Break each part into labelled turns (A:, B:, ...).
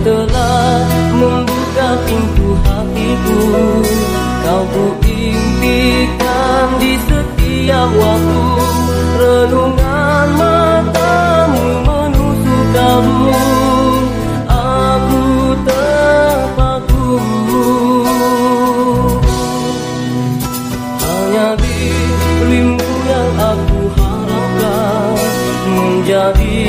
A: telah membuka pintu hatiku. Kau ku di setiap waktu. Renungan matamu menusuk kamu Aku terpaku. Hanya dirimu yang aku harapkan Menjadi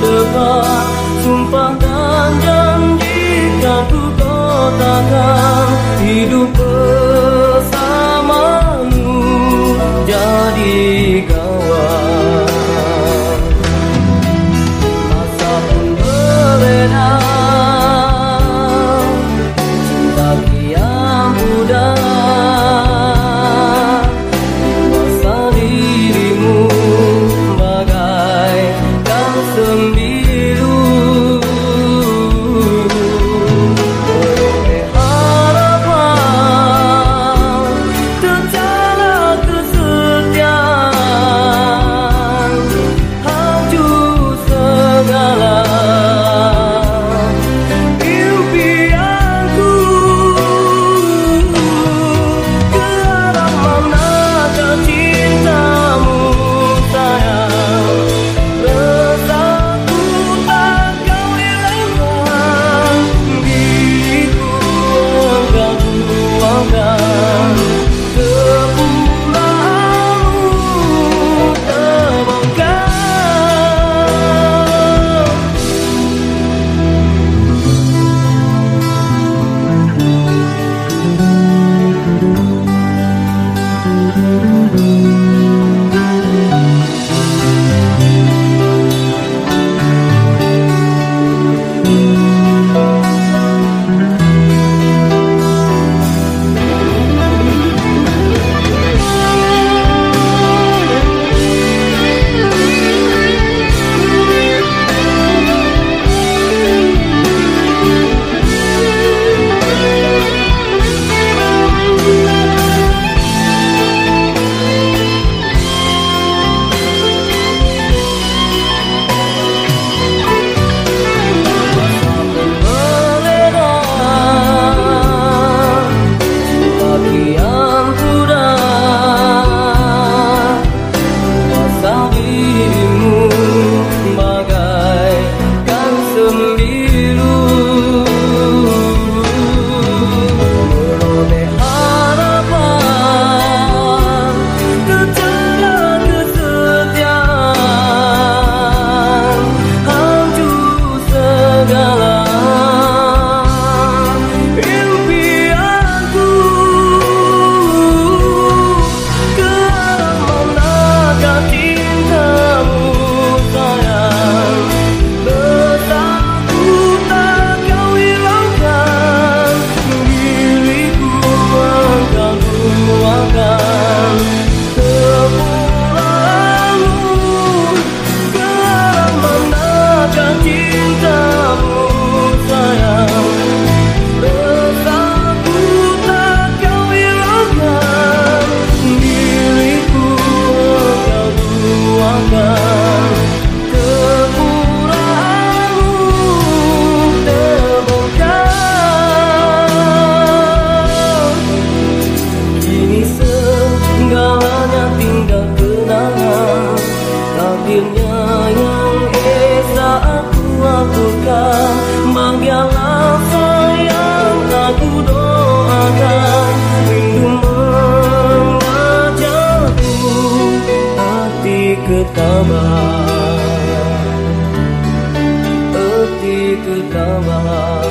A: depan Sumpah dan janji kan ku katakan Hidup ketawa Erti taman.